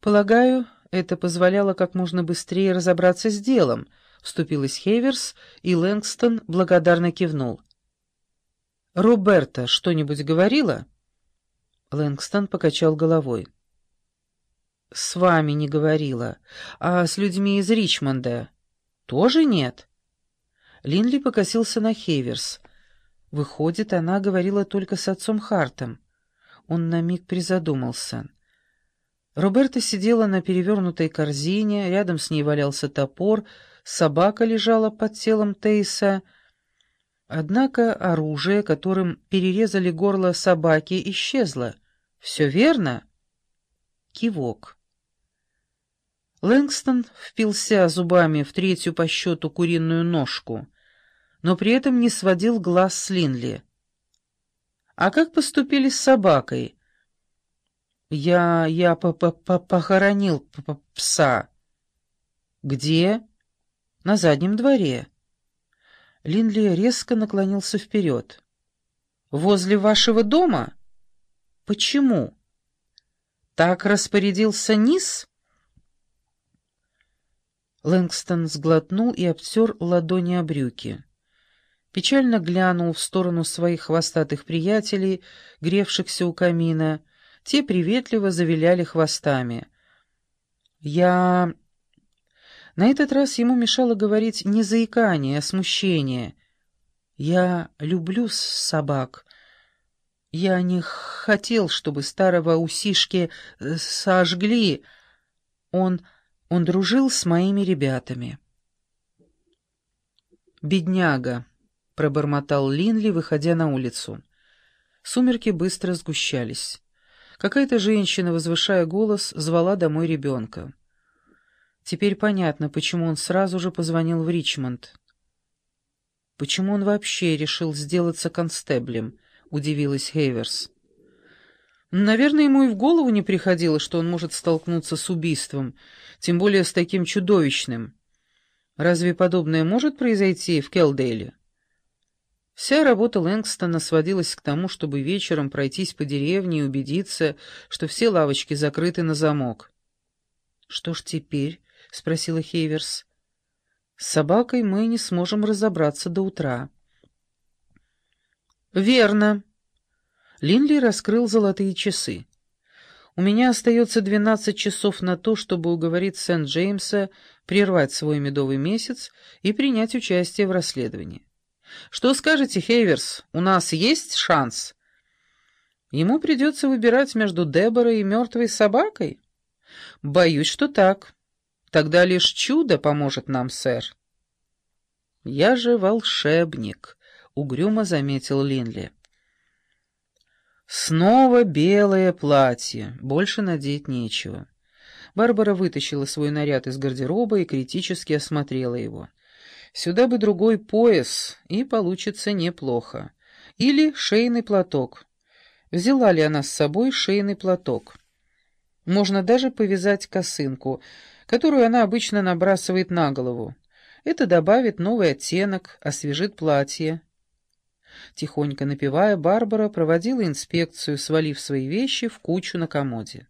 Полагаю, это позволяло как можно быстрее разобраться с делом, вступилась Хейверс, и Лэнгстон благодарно кивнул. «Роберта что-нибудь говорила?» Лэнгстон покачал головой. «С вами не говорила, а с людьми из Ричмонда тоже нет?» Линли покосился на Хейверс. Выходит, она говорила только с отцом Хартом. Он на миг призадумался. Роберта сидела на перевернутой корзине, рядом с ней валялся топор, собака лежала под телом Тейса. Однако оружие, которым перерезали горло собаки, исчезло. «Все верно?» Кивок. Лэнгстон впился зубами в третью по счету куриную ножку, но при этом не сводил глаз с Линли. «А как поступили с собакой?» «Я... я п -п -п похоронил п -п пса». «Где?» «На заднем дворе». Линли резко наклонился вперед. «Возле вашего дома?» «Почему?» «Так распорядился Низ?» Лэнгстон сглотнул и обтер ладони о брюки. Печально глянул в сторону своих хвостатых приятелей, гревшихся у камина. Те приветливо завиляли хвостами. «Я...» На этот раз ему мешало говорить не заикание, а смущение. «Я люблю собак. Я не хотел, чтобы старого усишки э, сожгли. Он...» Он дружил с моими ребятами. «Бедняга», — пробормотал Линли, выходя на улицу. Сумерки быстро сгущались. Какая-то женщина, возвышая голос, звала домой ребенка. Теперь понятно, почему он сразу же позвонил в Ричмонд. «Почему он вообще решил сделаться констеблем?» — удивилась Хейверс. Наверное, ему и в голову не приходило, что он может столкнуться с убийством, тем более с таким чудовищным. Разве подобное может произойти в Келдейле? Вся работа Лэнгстона сводилась к тому, чтобы вечером пройтись по деревне и убедиться, что все лавочки закрыты на замок. «Что ж теперь?» — спросила Хейверс. «С собакой мы не сможем разобраться до утра». «Верно», Линли раскрыл золотые часы. «У меня остается двенадцать часов на то, чтобы уговорить Сент-Джеймса прервать свой медовый месяц и принять участие в расследовании. Что скажете, Хейверс, у нас есть шанс?» Ему придется выбирать между Деборой и мертвой собакой? Боюсь, что так. Тогда лишь чудо поможет нам, сэр. Я же волшебник, — угрюмо заметил Линли. Снова белое платье, больше надеть нечего. Барбара вытащила свой наряд из гардероба и критически осмотрела его. Сюда бы другой пояс, и получится неплохо. Или шейный платок. Взяла ли она с собой шейный платок? Можно даже повязать косынку, которую она обычно набрасывает на голову. Это добавит новый оттенок, освежит платье. Тихонько напевая, Барбара проводила инспекцию, свалив свои вещи в кучу на комоде.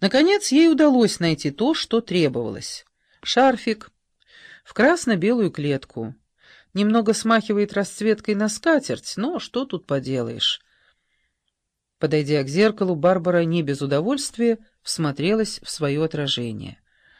Наконец, ей удалось найти то, что требовалось. Шарфик в красно-белую клетку. Немного смахивает расцветкой на скатерть, но что тут поделаешь. Подойдя к зеркалу, Барбара не без удовольствия всмотрелась в свое отражение.